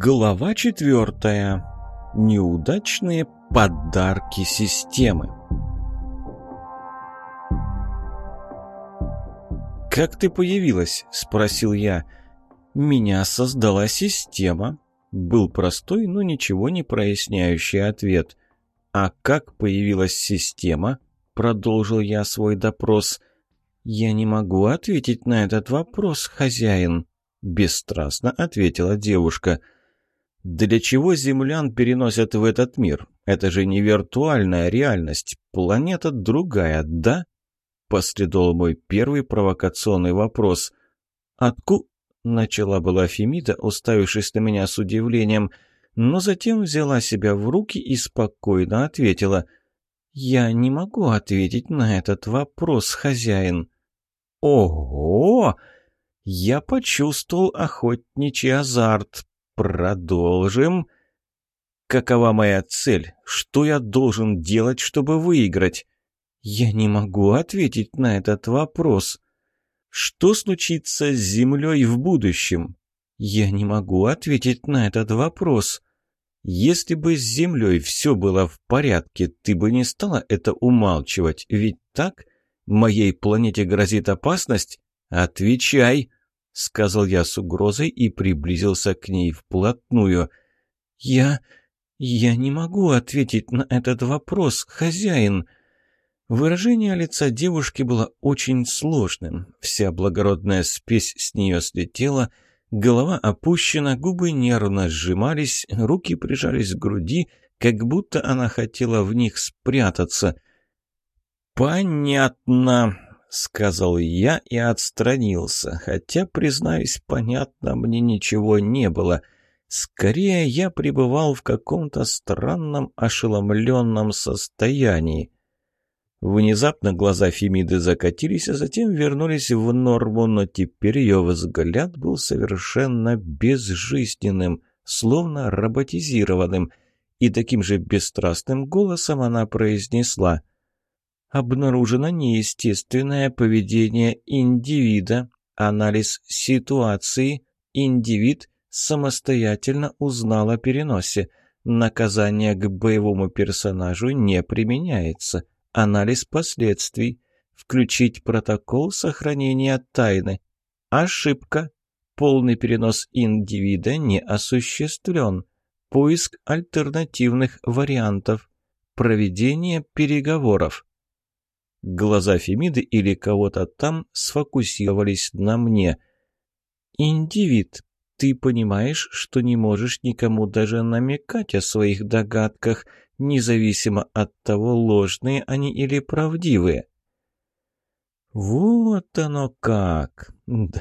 Глава четвертая. Неудачные подарки системы. «Как ты появилась?» – спросил я. «Меня создала система». Был простой, но ничего не проясняющий ответ. «А как появилась система?» – продолжил я свой допрос. «Я не могу ответить на этот вопрос, хозяин», – бесстрастно ответила девушка – для чего землян переносят в этот мир? Это же не виртуальная реальность. Планета другая, да? Последовал мой первый провокационный вопрос. «Отку...» — начала была Фемида, уставившись на меня с удивлением, но затем взяла себя в руки и спокойно ответила. «Я не могу ответить на этот вопрос, хозяин». «Ого!» Я почувствовал охотничий азарт. Продолжим. Какова моя цель? Что я должен делать, чтобы выиграть? Я не могу ответить на этот вопрос. Что случится с Землей в будущем? Я не могу ответить на этот вопрос. Если бы с Землей все было в порядке, ты бы не стала это умалчивать, ведь так? Моей планете грозит опасность? Отвечай. — сказал я с угрозой и приблизился к ней вплотную. «Я... я не могу ответить на этот вопрос, хозяин». Выражение лица девушки было очень сложным. Вся благородная спесь с нее слетела, голова опущена, губы нервно сжимались, руки прижались к груди, как будто она хотела в них спрятаться. «Понятно», — сказал я и отстранился, хотя, признаюсь, понятно мне ничего не было. Скорее, я пребывал в каком-то странном ошеломленном состоянии. Внезапно глаза Фемиды закатились, а затем вернулись в норму, но теперь ее взгляд был совершенно безжизненным, словно роботизированным, и таким же бесстрастным голосом она произнесла — обнаружено неестественное поведение индивида. Анализ ситуации. Индивид самостоятельно узнал о переносе. Наказание к боевому персонажу не применяется. Анализ последствий. Включить протокол сохранения тайны. Ошибка. Полный перенос индивида не осуществлен. Поиск альтернативных вариантов. Проведение переговоров. Глаза Фемиды или кого-то там сфокусировались на мне. «Индивид, ты понимаешь, что не можешь никому даже намекать о своих догадках, независимо от того, ложные они или правдивые?» «Вот оно как!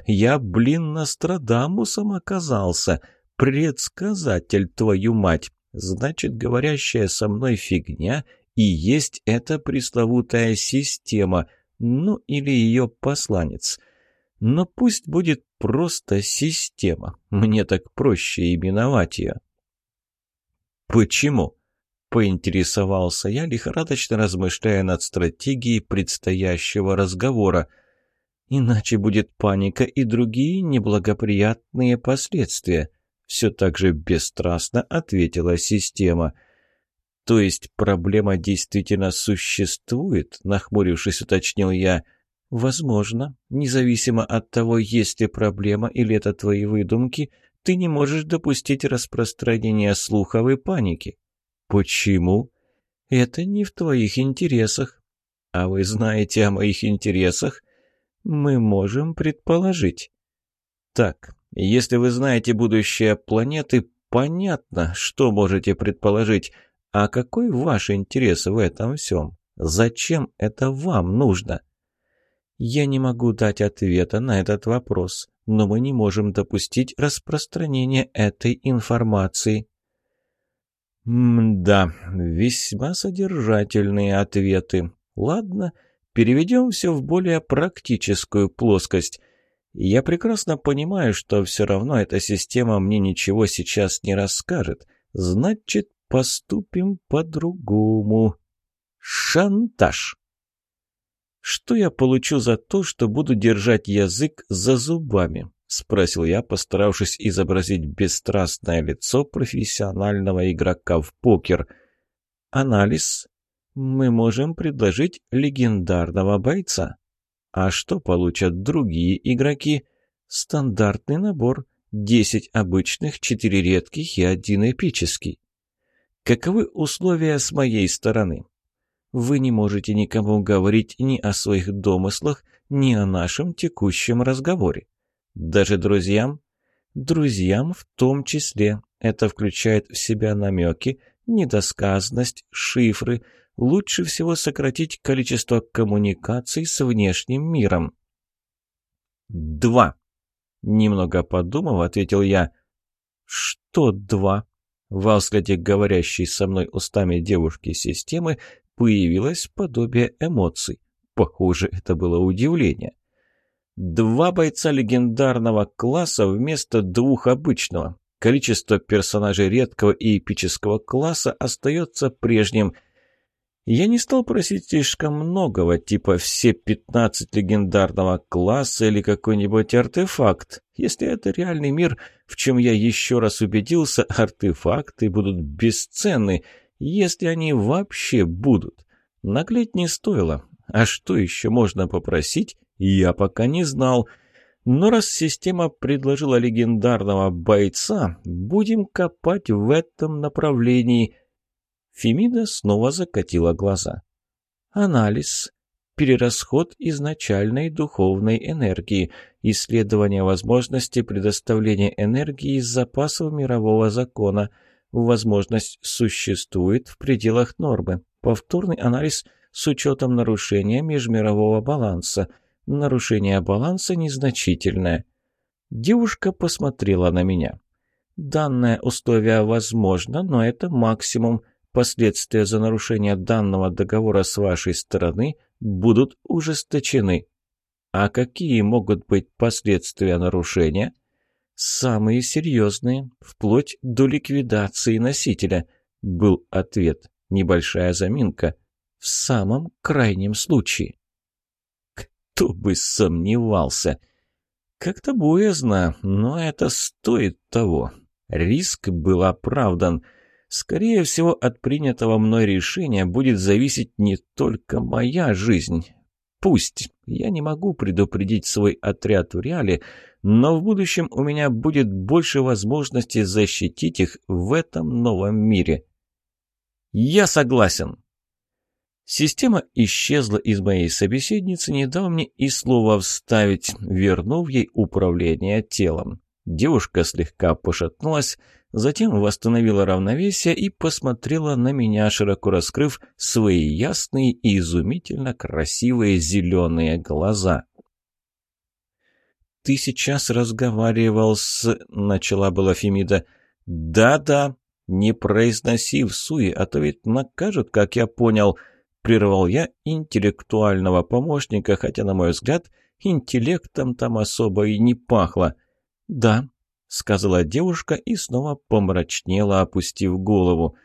Я, блин, Нострадамусом оказался! Предсказатель, твою мать! Значит, говорящая со мной фигня и есть эта пресловутая система, ну или ее посланец. Но пусть будет просто система, мне так проще именовать ее. «Почему?» — поинтересовался я, лихорадочно размышляя над стратегией предстоящего разговора. «Иначе будет паника и другие неблагоприятные последствия», — все так же бесстрастно ответила система — «То есть проблема действительно существует?» – нахмурившись, уточнил я. «Возможно. Независимо от того, есть ли проблема или это твои выдумки, ты не можешь допустить распространения слухов и паники». «Почему?» «Это не в твоих интересах». «А вы знаете о моих интересах?» «Мы можем предположить». «Так, если вы знаете будущее планеты, понятно, что можете предположить». А какой ваш интерес в этом всем? Зачем это вам нужно? Я не могу дать ответа на этот вопрос, но мы не можем допустить распространения этой информации. М-да, весьма содержательные ответы. Ладно, переведем все в более практическую плоскость. Я прекрасно понимаю, что все равно эта система мне ничего сейчас не расскажет. Значит, поступим по-другому. Шантаж. Что я получу за то, что буду держать язык за зубами? — спросил я, постаравшись изобразить бесстрастное лицо профессионального игрока в покер. «Анализ. Мы можем предложить легендарного бойца. А что получат другие игроки? Стандартный набор. Десять обычных, четыре редких и один эпический. Каковы условия с моей стороны? Вы не можете никому говорить ни о своих домыслах, ни о нашем текущем разговоре. Даже друзьям? Друзьям в том числе. Это включает в себя намеки, недосказанность, шифры. Лучше всего сократить количество коммуникаций с внешним миром. «Два», — немного подумав, ответил я. «Что два?» Во взгляде говорящей со мной устами девушки системы появилось подобие эмоций. Похоже, это было удивление. Два бойца легендарного класса вместо двух обычного. Количество персонажей редкого и эпического класса остается прежним. Я не стал просить слишком многого, типа все 15 легендарного класса или какой-нибудь артефакт. Если это реальный мир, в чем я еще раз убедился, артефакты будут бесценны, если они вообще будут. Наглеть не стоило. А что еще можно попросить, я пока не знал. Но раз система предложила легендарного бойца, будем копать в этом направлении. Фемида снова закатила глаза. Анализ. Перерасход изначальной духовной энергии. Исследование возможности предоставления энергии из запасов мирового закона. Возможность существует в пределах нормы. Повторный анализ с учетом нарушения межмирового баланса – Нарушение баланса незначительное. Девушка посмотрела на меня. Данное условие возможно, но это максимум. Последствия за нарушение данного договора с вашей стороны будут ужесточены. А какие могут быть последствия нарушения? Самые серьезные, вплоть до ликвидации носителя, был ответ. Небольшая заминка. В самом крайнем случае. Кто бы сомневался. Как-то боязно, но это стоит того. Риск был оправдан. Скорее всего, от принятого мной решения будет зависеть не только моя жизнь. Пусть я не могу предупредить свой отряд в реале, но в будущем у меня будет больше возможностей защитить их в этом новом мире. Я согласен. Система исчезла из моей собеседницы, не дав мне и слова вставить, вернув ей управление телом. Девушка слегка пошатнулась, затем восстановила равновесие и посмотрела на меня, широко раскрыв свои ясные и изумительно красивые зеленые глаза. «Ты сейчас разговаривал с...» — начала была Фемида. «Да-да, не произноси в суе, а то ведь накажут, как я понял», — Прервал я интеллектуального помощника, хотя, на мой взгляд, интеллектом там особо и не пахло. «Да», — сказала девушка и снова помрачнела, опустив голову.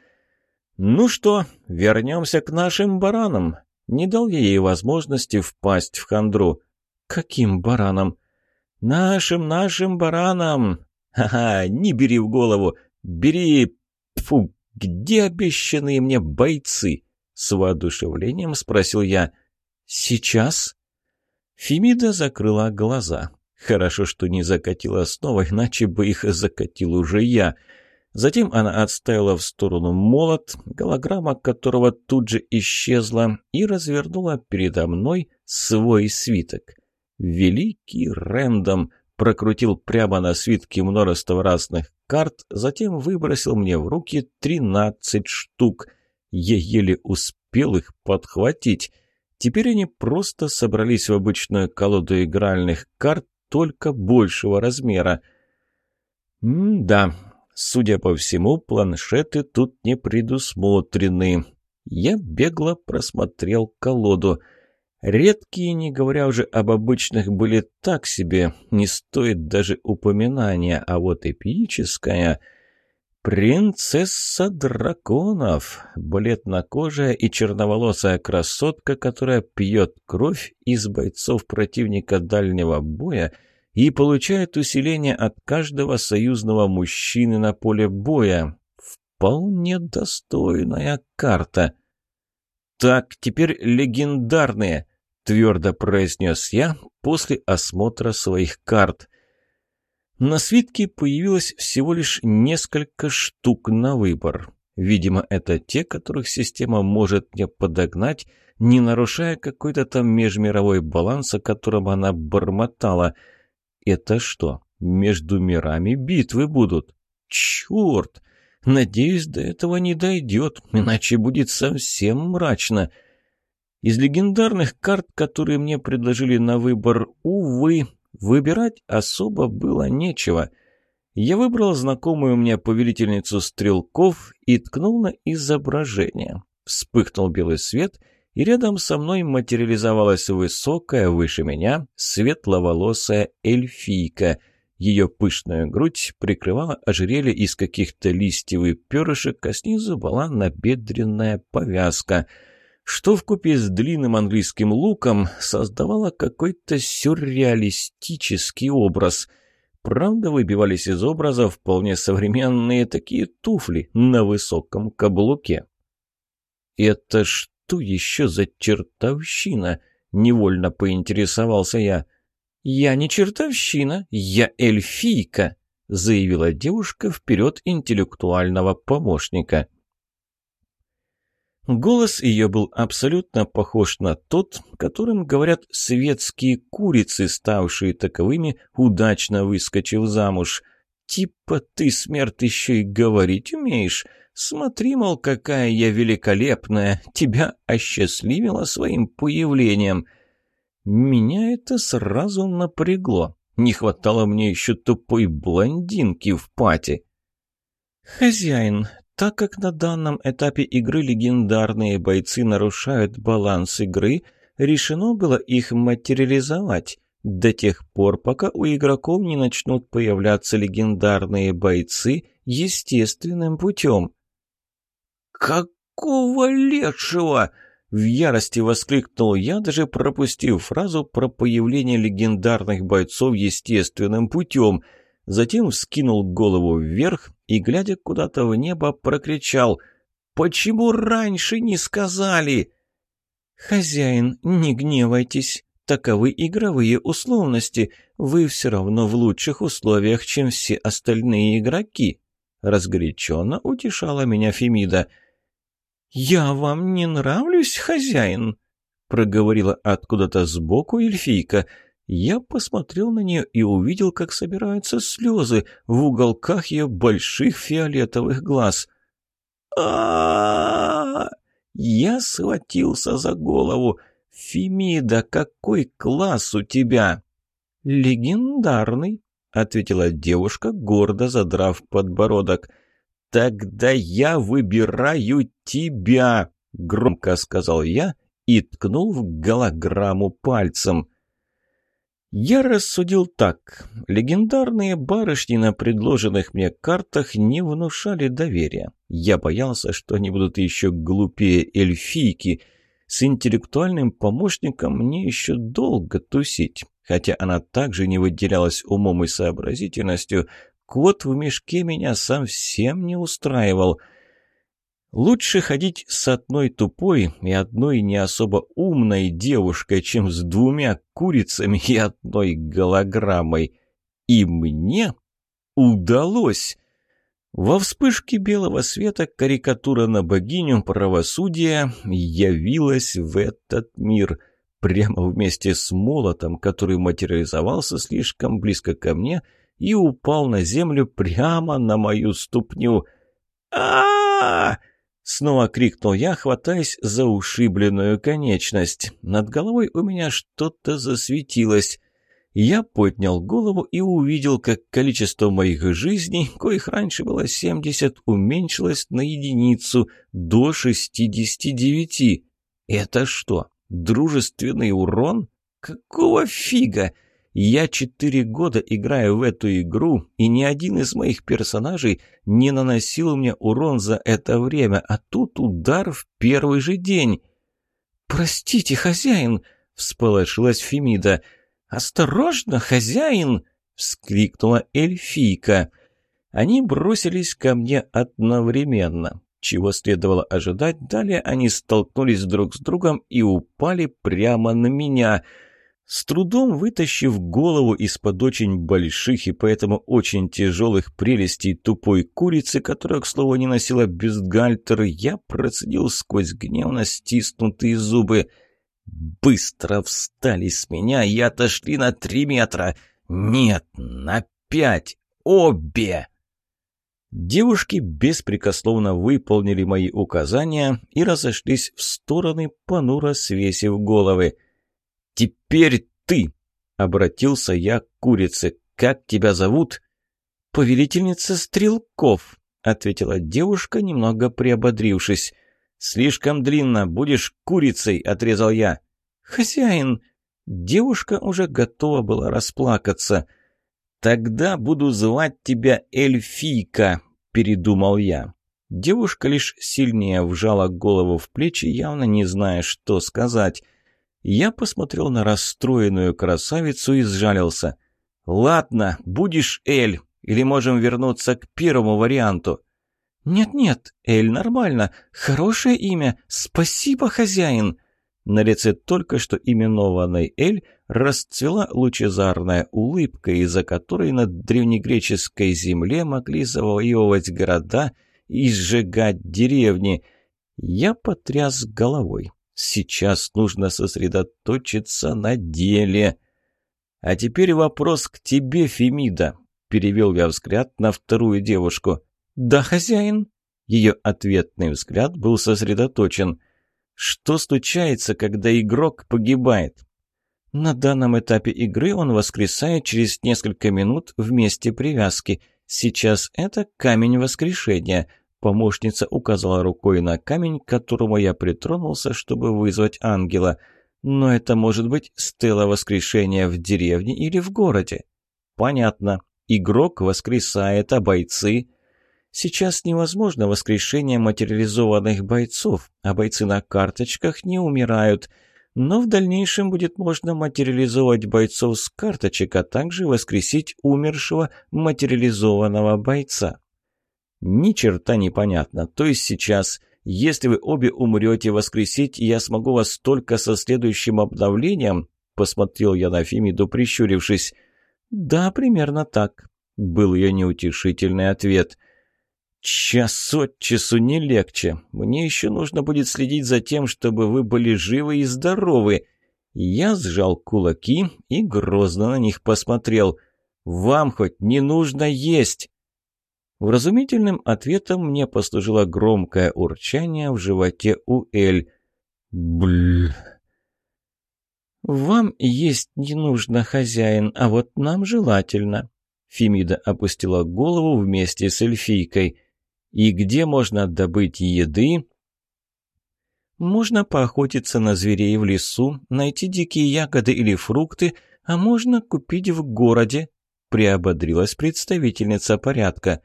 «Ну что, вернемся к нашим баранам». Не дал я ей возможности впасть в хандру. «Каким баранам?» «Нашим, нашим баранам!» «Ха-ха, не бери в голову! Бери... Фу, где обещанные мне бойцы?» С воодушевлением спросил я. «Сейчас?» Фемида закрыла глаза. Хорошо, что не закатила снова, иначе бы их закатил уже я. Затем она отставила в сторону молот, голограмма которого тут же исчезла, и развернула передо мной свой свиток. Великий Рэндом прокрутил прямо на свитке множество разных карт, затем выбросил мне в руки тринадцать штук — я еле успел их подхватить. Теперь они просто собрались в обычную колоду игральных карт, только большего размера. М-да, судя по всему, планшеты тут не предусмотрены. Я бегло просмотрел колоду. Редкие, не говоря уже об обычных, были так себе, не стоит даже упоминания, а вот эпическая... «Принцесса драконов!» Бледнокожая и черноволосая красотка, которая пьет кровь из бойцов противника дальнего боя и получает усиление от каждого союзного мужчины на поле боя. Вполне достойная карта. «Так, теперь легендарные», — твердо произнес я после осмотра своих карт. На свитке появилось всего лишь несколько штук на выбор. Видимо, это те, которых система может мне подогнать, не нарушая какой-то там межмировой баланс, о котором она бормотала. Это что, между мирами битвы будут? Черт! Надеюсь, до этого не дойдет, иначе будет совсем мрачно. Из легендарных карт, которые мне предложили на выбор, увы, выбирать особо было нечего — я выбрал знакомую мне повелительницу стрелков и ткнул на изображение. Вспыхнул белый свет, и рядом со мной материализовалась высокая, выше меня, светловолосая эльфийка. Ее пышную грудь прикрывала ожерелье из каких-то листьев и перышек, а снизу была набедренная повязка — что вкупе с длинным английским луком создавало какой-то сюрреалистический образ – Правда, выбивались из образа вполне современные такие туфли на высоком каблуке. «Это что еще за чертовщина?» — невольно поинтересовался я. «Я не чертовщина, я эльфийка», — заявила девушка вперед интеллектуального помощника. Голос ее был абсолютно похож на тот, которым говорят светские курицы, ставшие таковыми, удачно выскочив замуж. «Типа ты, смерть, еще и говорить умеешь? Смотри, мол, какая я великолепная, тебя осчастливила своим появлением». Меня это сразу напрягло. Не хватало мне еще тупой блондинки в пати. «Хозяин, так как на данном этапе игры легендарные бойцы нарушают баланс игры, решено было их материализовать до тех пор, пока у игроков не начнут появляться легендарные бойцы естественным путем. «Какого лешего?» В ярости воскликнул я, даже пропустив фразу про появление легендарных бойцов естественным путем – затем вскинул голову вверх и, глядя куда-то в небо, прокричал «Почему раньше не сказали?» «Хозяин, не гневайтесь, таковы игровые условности, вы все равно в лучших условиях, чем все остальные игроки», разгоряченно утешала меня Фемида. «Я вам не нравлюсь, хозяин?» проговорила откуда-то сбоку эльфийка – я посмотрел на нее и увидел, как собираются слезы в уголках ее больших фиолетовых глаз. а Я схватился за голову. «Фемида, какой класс у тебя?» «Легендарный», — ответила девушка, гордо задрав подбородок. «Тогда я выбираю тебя», — громко сказал я и ткнул в голограмму пальцем. Я рассудил так. Легендарные барышни на предложенных мне картах не внушали доверия. Я боялся, что они будут еще глупее эльфийки. С интеллектуальным помощником мне еще долго тусить. Хотя она также не выделялась умом и сообразительностью, кот в мешке меня совсем не устраивал — Лучше ходить с одной тупой и одной не особо умной девушкой, чем с двумя курицами и одной голограммой. И мне удалось. Во вспышке белого света карикатура на богиню правосудия явилась в этот мир. Прямо вместе с молотом, который материализовался слишком близко ко мне и упал на землю прямо на мою ступню. а, -а, -а Снова крикнул я, хватаясь за ушибленную конечность. Над головой у меня что-то засветилось. Я поднял голову и увидел, как количество моих жизней, коих раньше было 70, уменьшилось на единицу до 69. Это что, дружественный урон? Какого фига? Я четыре года играю в эту игру, и ни один из моих персонажей не наносил мне урон за это время, а тут удар в первый же день. «Простите, хозяин!» — всполошилась Фемида. «Осторожно, хозяин!» — вскрикнула эльфийка. Они бросились ко мне одновременно. Чего следовало ожидать, далее они столкнулись друг с другом и упали прямо на меня — с трудом вытащив голову из-под очень больших и поэтому очень тяжелых прелестей тупой курицы, которая, к слову, не носила бюстгальтер, я процедил сквозь гневно стиснутые зубы. Быстро встали с меня и отошли на три метра. Нет, на пять. Обе! Девушки беспрекословно выполнили мои указания и разошлись в стороны, понуро свесив головы. «Теперь ты!» — обратился я к курице. «Как тебя зовут?» «Повелительница Стрелков», — ответила девушка, немного приободрившись. «Слишком длинно, будешь курицей», — отрезал я. «Хозяин!» Девушка уже готова была расплакаться. «Тогда буду звать тебя Эльфийка», — передумал я. Девушка лишь сильнее вжала голову в плечи, явно не зная, что сказать. Я посмотрел на расстроенную красавицу и сжалился. «Ладно, будешь Эль, или можем вернуться к первому варианту». «Нет-нет, Эль нормально, хорошее имя, спасибо, хозяин». На лице только что именованной Эль расцвела лучезарная улыбка, из-за которой на древнегреческой земле могли завоевывать города и сжигать деревни. Я потряс головой. Сейчас нужно сосредоточиться на деле. А теперь вопрос к тебе, Фемида. Перевел я взгляд на вторую девушку. Да, хозяин. Ее ответный взгляд был сосредоточен. Что случается, когда игрок погибает? На данном этапе игры он воскресает через несколько минут в месте привязки. Сейчас это камень воскрешения – Помощница указала рукой на камень, к которому я притронулся, чтобы вызвать ангела. Но это может быть стела воскрешения в деревне или в городе. Понятно. Игрок воскресает, а бойцы... Сейчас невозможно воскрешение материализованных бойцов, а бойцы на карточках не умирают. Но в дальнейшем будет можно материализовать бойцов с карточек, а также воскресить умершего материализованного бойца. Ни черта непонятно. То есть сейчас, если вы обе умрете воскресить, я смогу вас только со следующим обновлением? Посмотрел я на Фемиду, прищурившись. Да, примерно так. Был ее неутешительный ответ. «Час от часу не легче. Мне еще нужно будет следить за тем, чтобы вы были живы и здоровы». Я сжал кулаки и грозно на них посмотрел. «Вам хоть не нужно есть!» Вразумительным ответом мне послужило громкое урчание в животе у Эль. Бль. «Вам есть не нужно, хозяин, а вот нам желательно». Фемида опустила голову вместе с эльфийкой. «И где можно добыть еды?» «Можно поохотиться на зверей в лесу, найти дикие ягоды или фрукты, а можно купить в городе», — приободрилась представительница порядка.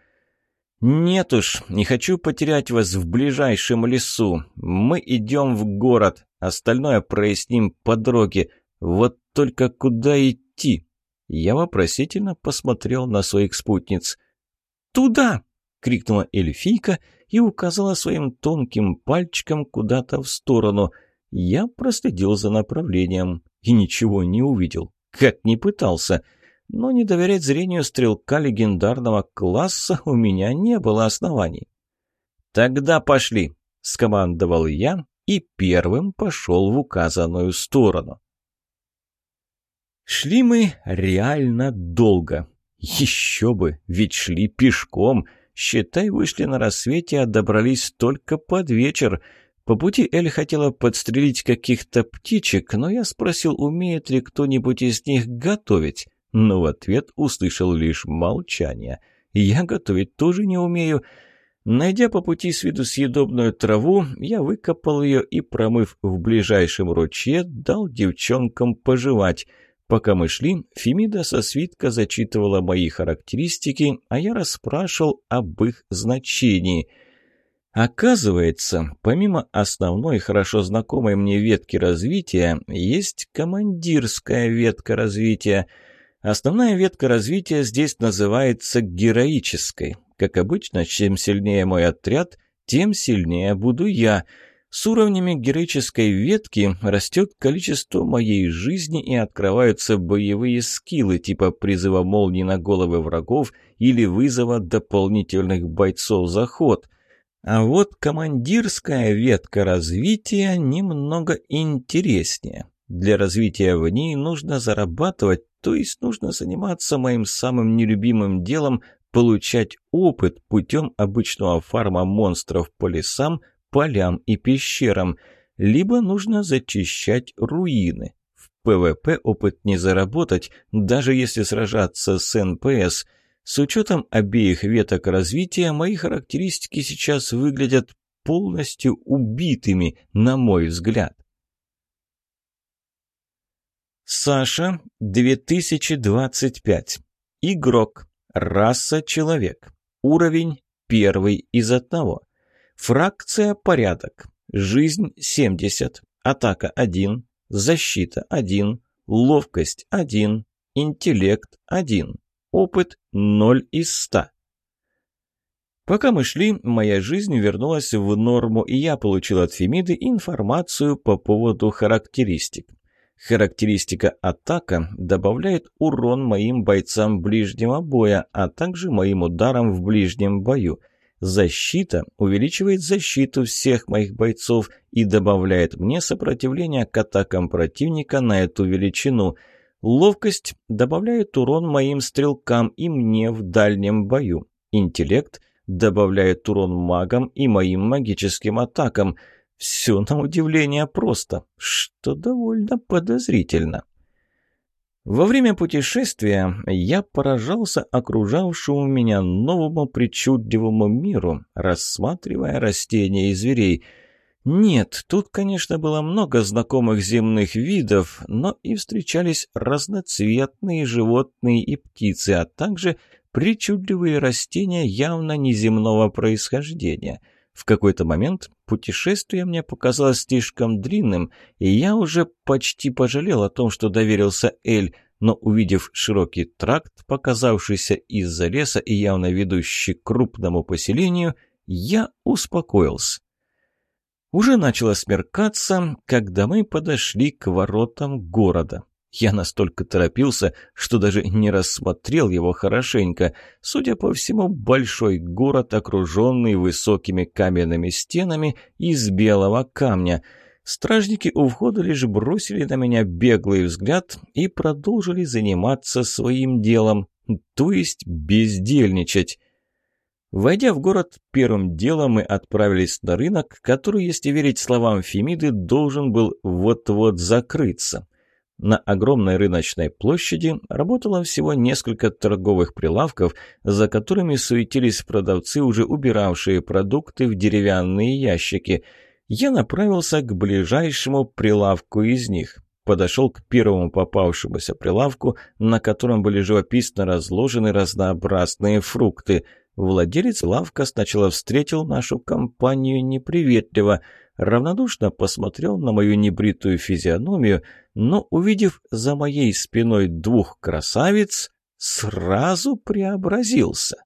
«Нет уж, не хочу потерять вас в ближайшем лесу. Мы идем в город, остальное проясним по дороге. Вот только куда идти?» Я вопросительно посмотрел на своих спутниц. «Туда!» — крикнула эльфийка и указала своим тонким пальчиком куда-то в сторону. Я проследил за направлением и ничего не увидел. Как не пытался — но не доверять зрению стрелка легендарного класса у меня не было оснований. «Тогда пошли», — скомандовал я и первым пошел в указанную сторону. Шли мы реально долго. Еще бы, ведь шли пешком. Считай, вышли на рассвете, а добрались только под вечер. По пути Эль хотела подстрелить каких-то птичек, но я спросил, умеет ли кто-нибудь из них готовить но в ответ услышал лишь молчание. «Я готовить тоже не умею». Найдя по пути с виду съедобную траву, я выкопал ее и, промыв в ближайшем ручье, дал девчонкам пожевать. Пока мы шли, Фемида со свитка зачитывала мои характеристики, а я расспрашивал об их значении. Оказывается, помимо основной хорошо знакомой мне ветки развития, есть командирская ветка развития. Основная ветка развития здесь называется героической. Как обычно, чем сильнее мой отряд, тем сильнее буду я. С уровнями героической ветки растет количество моей жизни и открываются боевые скиллы типа призыва молний на головы врагов или вызова дополнительных бойцов за ход – а вот командирская ветка развития немного интереснее. Для развития в ней нужно зарабатывать, то есть нужно заниматься моим самым нелюбимым делом – получать опыт путем обычного фарма монстров по лесам, полям и пещерам, либо нужно зачищать руины. В ПВП опыт не заработать, даже если сражаться с НПС – с учетом обеих веток развития, мои характеристики сейчас выглядят полностью убитыми, на мой взгляд. Саша, 2025. Игрок. Раса человек. Уровень первый из одного. Фракция порядок. Жизнь 70. Атака 1. Защита 1. Ловкость 1. Интеллект 1. Опыт 0 из 100. Пока мы шли, моя жизнь вернулась в норму, и я получил от Фемиды информацию по поводу характеристик. Характеристика атака добавляет урон моим бойцам ближнего боя, а также моим ударам в ближнем бою. Защита увеличивает защиту всех моих бойцов и добавляет мне сопротивление к атакам противника на эту величину – Ловкость добавляет урон моим стрелкам и мне в дальнем бою. Интеллект добавляет урон магам и моим магическим атакам. Все на удивление просто, что довольно подозрительно. Во время путешествия я поражался окружавшему меня новому причудливому миру, рассматривая растения и зверей – нет, тут, конечно, было много знакомых земных видов, но и встречались разноцветные животные и птицы, а также причудливые растения явно неземного происхождения. В какой-то момент путешествие мне показалось слишком длинным, и я уже почти пожалел о том, что доверился Эль, но увидев широкий тракт, показавшийся из-за леса и явно ведущий к крупному поселению, я успокоился. Уже начало смеркаться, когда мы подошли к воротам города. Я настолько торопился, что даже не рассмотрел его хорошенько. Судя по всему, большой город, окруженный высокими каменными стенами из белого камня. Стражники у входа лишь бросили на меня беглый взгляд и продолжили заниматься своим делом, то есть бездельничать. Войдя в город, первым делом мы отправились на рынок, который, если верить словам Фемиды, должен был вот-вот закрыться. На огромной рыночной площади работало всего несколько торговых прилавков, за которыми суетились продавцы, уже убиравшие продукты в деревянные ящики. Я направился к ближайшему прилавку из них. Подошел к первому попавшемуся прилавку, на котором были живописно разложены разнообразные фрукты – Владелец лавка сначала встретил нашу компанию неприветливо, равнодушно посмотрел на мою небритую физиономию, но, увидев за моей спиной двух красавиц, сразу преобразился.